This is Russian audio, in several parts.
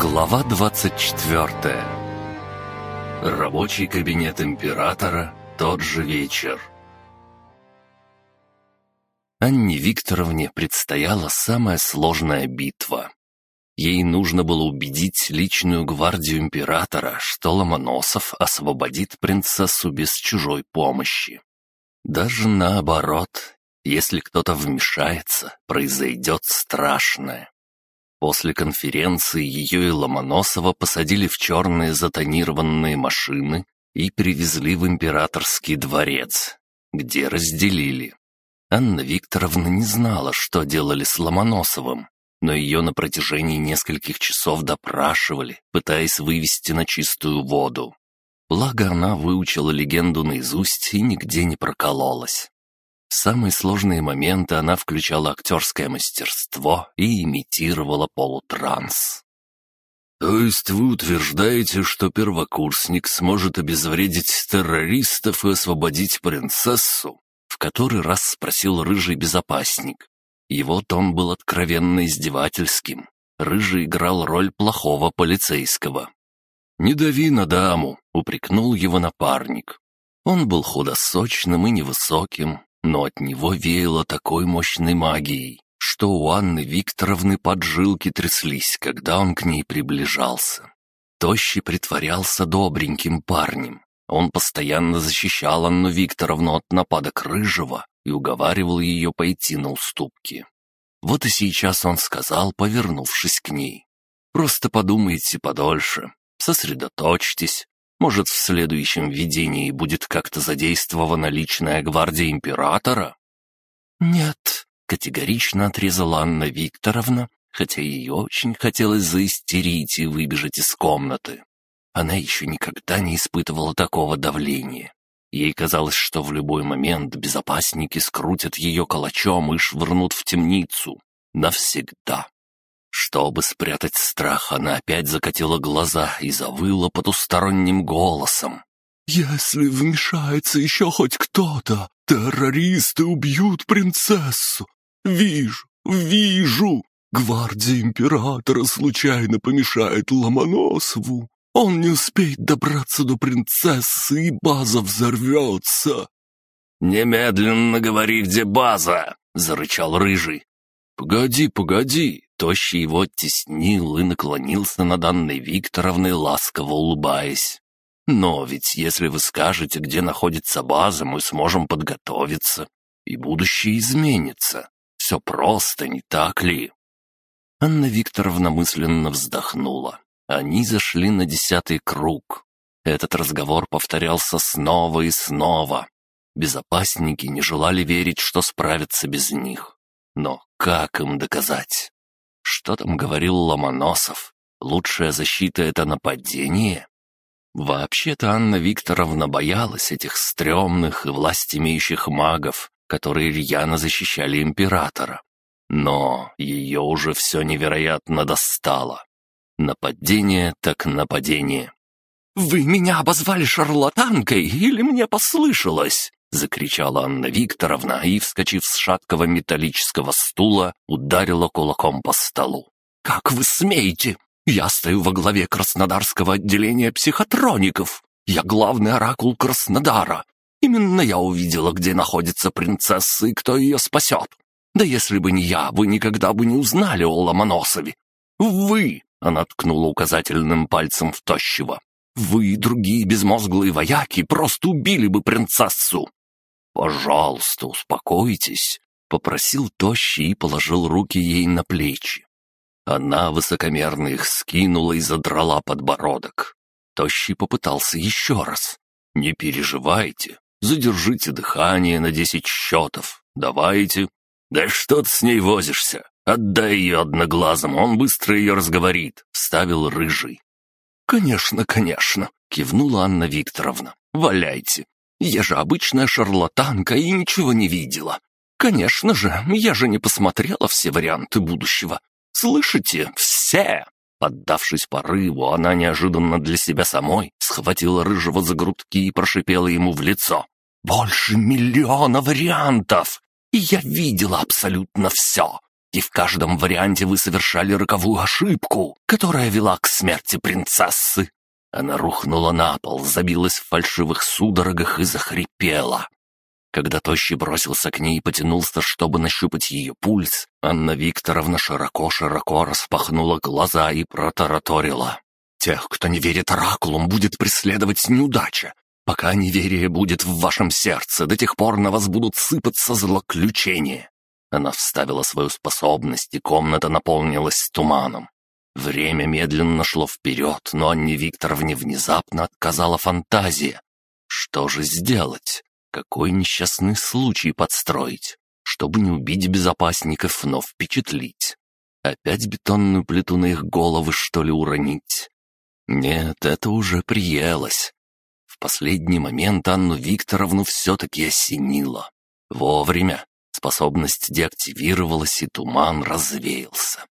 Глава 24 Рабочий кабинет императора, тот же вечер. Анне Викторовне предстояла самая сложная битва. Ей нужно было убедить личную гвардию императора, что Ломоносов освободит принцессу без чужой помощи. Даже наоборот, если кто-то вмешается, произойдет страшное. После конференции ее и Ломоносова посадили в черные затонированные машины и привезли в императорский дворец, где разделили. Анна Викторовна не знала, что делали с Ломоносовым, но ее на протяжении нескольких часов допрашивали, пытаясь вывести на чистую воду. Благо она выучила легенду наизусть и нигде не прокололась. В самые сложные моменты она включала актерское мастерство и имитировала полутранс. «То есть вы утверждаете, что первокурсник сможет обезвредить террористов и освободить принцессу?» В который раз спросил рыжий безопасник. Его тон был откровенно издевательским. Рыжий играл роль плохого полицейского. «Не дави на даму», — упрекнул его напарник. Он был худосочным и невысоким, но от него веяло такой мощной магией, что у Анны Викторовны поджилки тряслись, когда он к ней приближался. Тощий притворялся добреньким парнем. Он постоянно защищал Анну Викторовну от нападок Рыжего и уговаривал ее пойти на уступки. Вот и сейчас он сказал, повернувшись к ней. «Просто подумайте подольше, сосредоточьтесь, может, в следующем видении будет как-то задействована личная гвардия императора? Нет, категорично отрезала Анна Викторовна, хотя ей очень хотелось заистерить и выбежать из комнаты. Она еще никогда не испытывала такого давления. Ей казалось, что в любой момент безопасники скрутят ее калачом и швырнут в темницу. Навсегда. Чтобы спрятать страх, она опять закатила глаза и завыла потусторонним голосом. «Если вмешается еще хоть кто-то, террористы убьют принцессу. Вижу, вижу. Гвардия императора случайно помешает Ломоносову. Он не успеет добраться до принцессы, и база взорвется». «Немедленно говори, где база!» — зарычал Рыжий. «Погоди, погоди!» Тощий его оттеснил и наклонился над Анной Викторовной, ласково улыбаясь. «Но ведь если вы скажете, где находится база, мы сможем подготовиться, и будущее изменится. Все просто, не так ли?» Анна Викторовна мысленно вздохнула. Они зашли на десятый круг. Этот разговор повторялся снова и снова. Безопасники не желали верить, что справятся без них. Но как им доказать? Что там говорил Ломоносов? Лучшая защита — это нападение? Вообще-то Анна Викторовна боялась этих стрёмных и власть имеющих магов, которые рьяно защищали императора. Но ее уже все невероятно достало. Нападение так нападение. «Вы меня обозвали шарлатанкой или мне послышалось?» — закричала Анна Викторовна и, вскочив с шаткого металлического стула, ударила кулаком по столу. «Как вы смеете? Я стою во главе Краснодарского отделения психотроников. Я главный оракул Краснодара. Именно я увидела, где находится принцесса и кто ее спасет. Да если бы не я, вы никогда бы не узнали о Ломоносове. Вы!» — она ткнула указательным пальцем в тощего. «Вы и другие безмозглые вояки просто убили бы принцессу!» «Пожалуйста, успокойтесь», — попросил Тощий и положил руки ей на плечи. Она высокомерно их скинула и задрала подбородок. Тощий попытался еще раз. «Не переживайте, задержите дыхание на десять счетов. Давайте». «Да что ты с ней возишься? Отдай ее одноглазым, он быстро ее разговорит», — вставил рыжий. «Конечно, конечно», — кивнула Анна Викторовна. «Валяйте, я же обычная шарлатанка и ничего не видела. Конечно же, я же не посмотрела все варианты будущего. Слышите? Все!» Поддавшись порыву, она неожиданно для себя самой схватила рыжего за грудки и прошипела ему в лицо. «Больше миллиона вариантов! И я видела абсолютно все! и в каждом варианте вы совершали роковую ошибку, которая вела к смерти принцессы». Она рухнула на пол, забилась в фальшивых судорогах и захрипела. Когда Тощий бросился к ней и потянулся, чтобы нащупать ее пульс, Анна Викторовна широко-широко распахнула глаза и протараторила. «Тех, кто не верит оракулам, будет преследовать неудача. Пока неверие будет в вашем сердце, до тех пор на вас будут сыпаться злоключения». Она вставила свою способность, и комната наполнилась туманом. Время медленно шло вперед, но Анне Викторовне внезапно отказала фантазия. Что же сделать? Какой несчастный случай подстроить, чтобы не убить безопасников, но впечатлить? Опять бетонную плиту на их головы, что ли, уронить? Нет, это уже приелось. В последний момент Анну Викторовну все-таки осенило. Вовремя. Способность деактивировалась, и туман развеялся.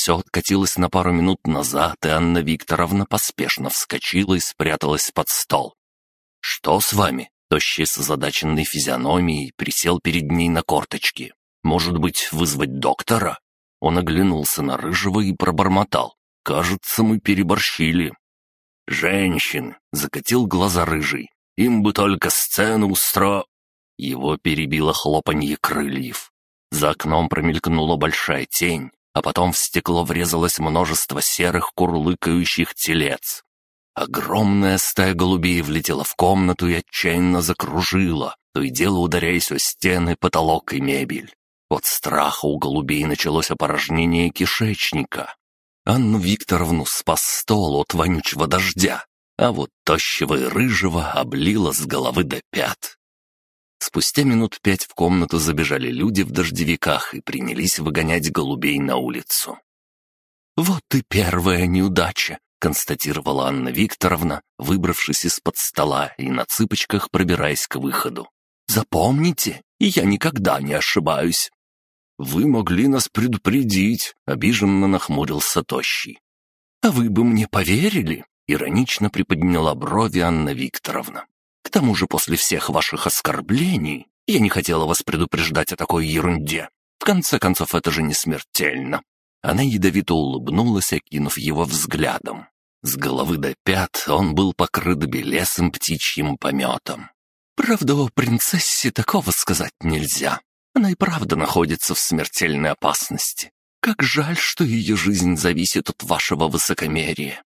Все откатилось на пару минут назад, и Анна Викторовна поспешно вскочила и спряталась под стол. «Что с вами?» Тощий с озадаченной физиономией присел перед ней на корточки. «Может быть, вызвать доктора?» Он оглянулся на Рыжего и пробормотал. «Кажется, мы переборщили». «Женщин!» — закатил глаза Рыжий. «Им бы только сцену устро...» Его перебило хлопанье крыльев. За окном промелькнула большая тень, а потом в стекло врезалось множество серых курлыкающих телец. Огромная стая голубей влетела в комнату и отчаянно закружила, то и дело ударяясь о стены, потолок и мебель. От страха у голубей началось опорожнение кишечника. Анну Викторовну спас стол от вонючего дождя, а вот тощего и рыжего облило с головы до пят. Спустя минут пять в комнату забежали люди в дождевиках и принялись выгонять голубей на улицу. «Вот и первая неудача», — констатировала Анна Викторовна, выбравшись из-под стола и на цыпочках пробираясь к выходу. «Запомните, я никогда не ошибаюсь». «Вы могли нас предупредить», — обиженно нахмурился Тощий. «А вы бы мне поверили?» — иронично приподняла брови Анна Викторовна. К тому же после всех ваших оскорблений я не хотела вас предупреждать о такой ерунде. В конце концов, это же не смертельно». Она ядовито улыбнулась, окинув его взглядом. С головы до пят он был покрыт белесым птичьим пометом. «Правда, о принцессе такого сказать нельзя. Она и правда находится в смертельной опасности. Как жаль, что ее жизнь зависит от вашего высокомерия.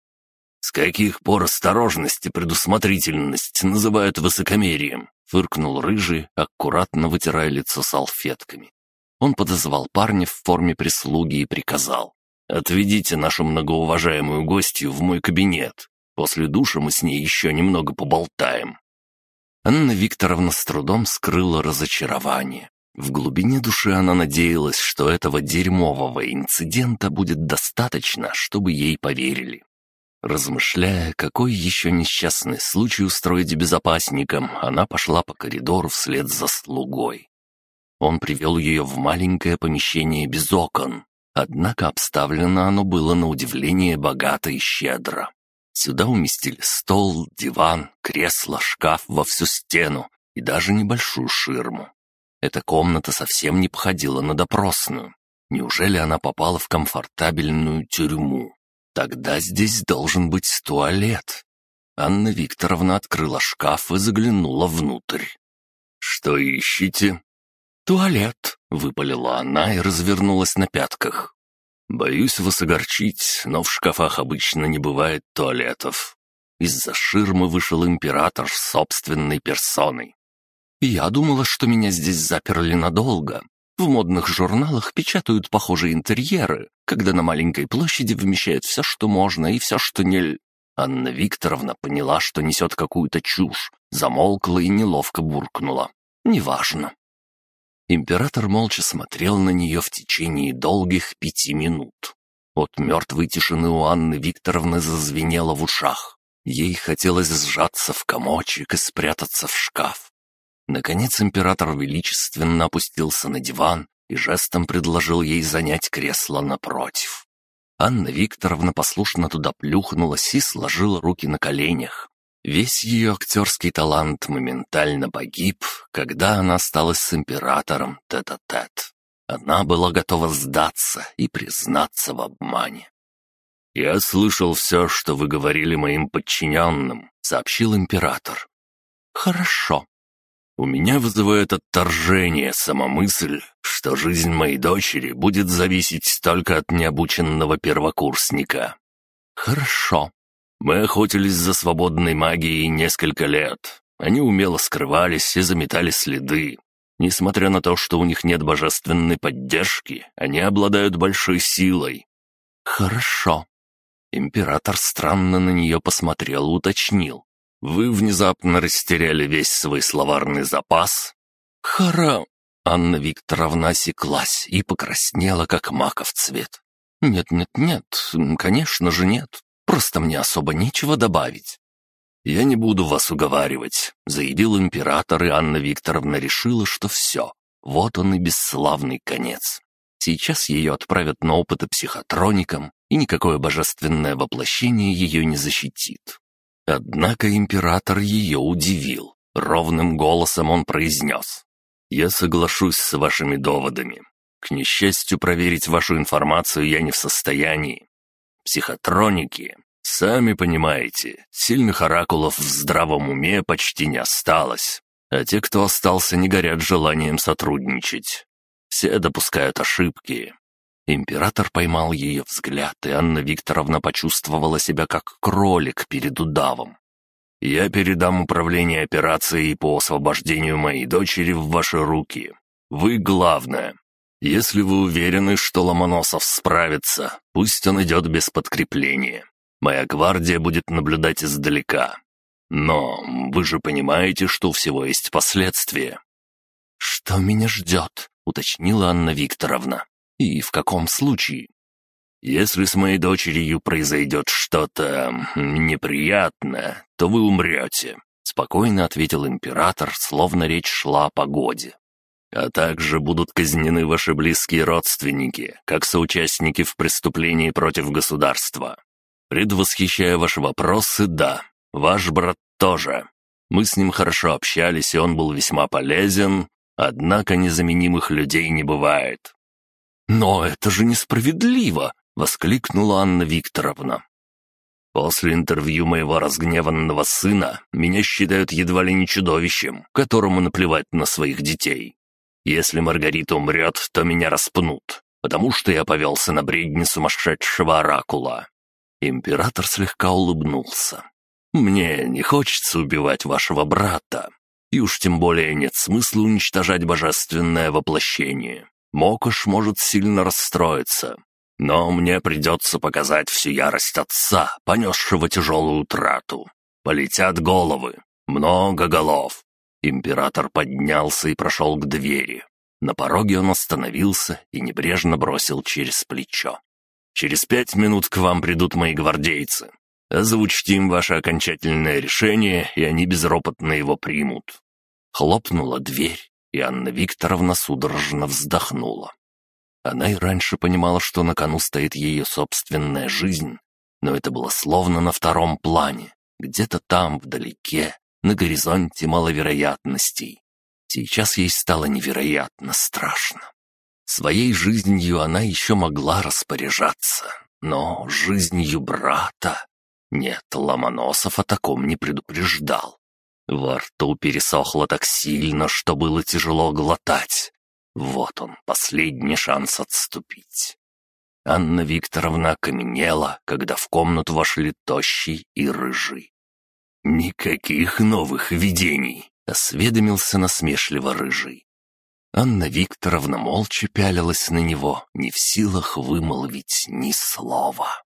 «С каких пор осторожность и предусмотрительность называют высокомерием?» — фыркнул Рыжий, аккуратно вытирая лицо салфетками. Он подозвал парня в форме прислуги и приказал. «Отведите нашу многоуважаемую гостью в мой кабинет. После душа мы с ней еще немного поболтаем». Анна Викторовна с трудом скрыла разочарование. В глубине души она надеялась, что этого дерьмового инцидента будет достаточно, чтобы ей поверили. Размышляя, какой еще несчастный случай устроить безопасникам, она пошла по коридору вслед за слугой. Он привел ее в маленькое помещение без окон, однако обставлено оно было на удивление богато и щедро. Сюда уместили стол, диван, кресло, шкаф во всю стену и даже небольшую ширму. Эта комната совсем не походила на допросную. Неужели она попала в комфортабельную тюрьму? Тогда здесь должен быть туалет. Анна Викторовна открыла шкаф и заглянула внутрь. «Что ищете?» «Туалет», — выпалила она и развернулась на пятках. «Боюсь вас огорчить, но в шкафах обычно не бывает туалетов». Из-за ширмы вышел император с собственной персоной. «Я думала, что меня здесь заперли надолго. В модных журналах печатают похожие интерьеры, когда на маленькой площади вмещают все, что можно, и все, что не... Анна Викторовна поняла, что несет какую-то чушь, замолкла и неловко буркнула. «Неважно». Император молча смотрел на нее в течение долгих пяти минут. От мертвой тишины у Анны Викторовны зазвенело в ушах. Ей хотелось сжаться в комочек и спрятаться в шкаф. Наконец император величественно опустился на диван и жестом предложил ей занять кресло напротив. Анна Викторовна послушно туда плюхнулась и сложила руки на коленях. Весь ее актерский талант моментально погиб, когда она осталась с императором тет-а-тет. -тет. Она была готова сдаться и признаться в обмане. «Я слышал все, что вы говорили моим подчиненным», — сообщил император. «Хорошо». «У меня вызывает отторжение сама мысль, что жизнь моей дочери будет зависеть только от необученного первокурсника». «Хорошо». Мы охотились за свободной магией несколько лет. Они умело скрывались и заметали следы. Несмотря на то, что у них нет божественной поддержки, они обладают большой силой. «Хорошо», Император странно на нее посмотрел и уточнил. «Вы внезапно растеряли весь свой словарный запас?» «Хара...» Анна Викторовна осеклась и покраснела, как маков цвет. «Нет-нет-нет, конечно же нет. Просто мне особо нечего добавить». «Я не буду вас уговаривать», — заявил император, и Анна Викторовна решила, что все. Вот он и бесславный конец. Сейчас ее отправят на опыты психотроникам, и никакое божественное воплощение ее не защитит. Однако император ее удивил. Ровным голосом он произнес. «Я соглашусь с вашими доводами. К несчастью, проверить вашу информацию я не в состоянии. Психотроники, сами понимаете, сильных оракулов в здравом уме почти не осталось, а те, кто остался, не горят желанием сотрудничать. Все допускают ошибки. Император поймал ее взгляд, и Анна Викторовна почувствовала себя как кролик перед удавом. «Я передам управление операцией по освобождению моей дочери в ваши руки. Вы главное. Если вы уверены, что Ломоносов справится, пусть он идет без подкрепления. Моя гвардия будет наблюдать издалека. Но вы же понимаете, что у всего есть последствия». «Что меня ждет?» — уточнила Анна Викторовна. И в каком случае? Если с моей дочерью произойдет что-то неприятное, то вы умрете», — спокойно ответил император, словно речь шла о погоде. «А также будут казнены ваши близкие родственники, как соучастники в преступлении против государства. Предвосхищая ваши вопросы, да, ваш брат тоже. Мы с ним хорошо общались, и он был весьма полезен, однако незаменимых людей не бывает. «Но это же несправедливо!» — воскликнула Анна Викторовна. «После интервью моего разгневанного сына меня считают едва ли не чудовищем, которому наплевать на своих детей. Если Маргарита умрет, то меня распнут, потому что я повелся на бредни сумасшедшего оракула». Император слегка улыбнулся. «Мне не хочется убивать вашего брата, и уж тем более нет смысла уничтожать божественное воплощение. Мокош может сильно расстроиться. Но мне придется показать всю ярость отца, понесшего тяжелую утрату. Полетят головы. Много голов. Император поднялся и прошел к двери. На пороге он остановился и небрежно бросил через плечо. «Через пять минут к вам придут мои гвардейцы. Озвучьте им ваше окончательное решение, и они безропотно его примут». Хлопнула дверь, и Анна Викторовна судорожно вздохнула. Она и раньше понимала, что на кону стоит ее собственная жизнь, но это было словно на втором плане, где-то там, вдалеке, на горизонте маловероятностей. Сейчас ей стало невероятно страшно. Своей жизнью она еще могла распоряжаться, но жизнью брата... Нет, Ломоносов о таком не предупреждал. Во рту пересохло так сильно, что было тяжело глотать. Вот он, последний шанс отступить. Анна Викторовна окаменела, когда в комнату вошли тощий и рыжий. «Никаких новых видений!» — осведомился насмешливо рыжий. Анна Викторовна молча пялилась на него, не в силах вымолвить ни слова.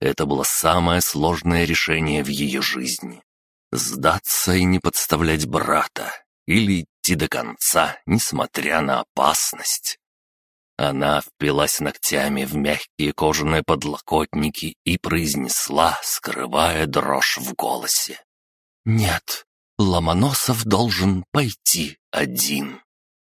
Это было самое сложное решение в ее жизни. Сдаться и не подставлять брата, или идти до конца, несмотря на опасность. Она впилась ногтями в мягкие кожаные подлокотники и произнесла, скрывая дрожь в голосе. «Нет, Ломоносов должен пойти один».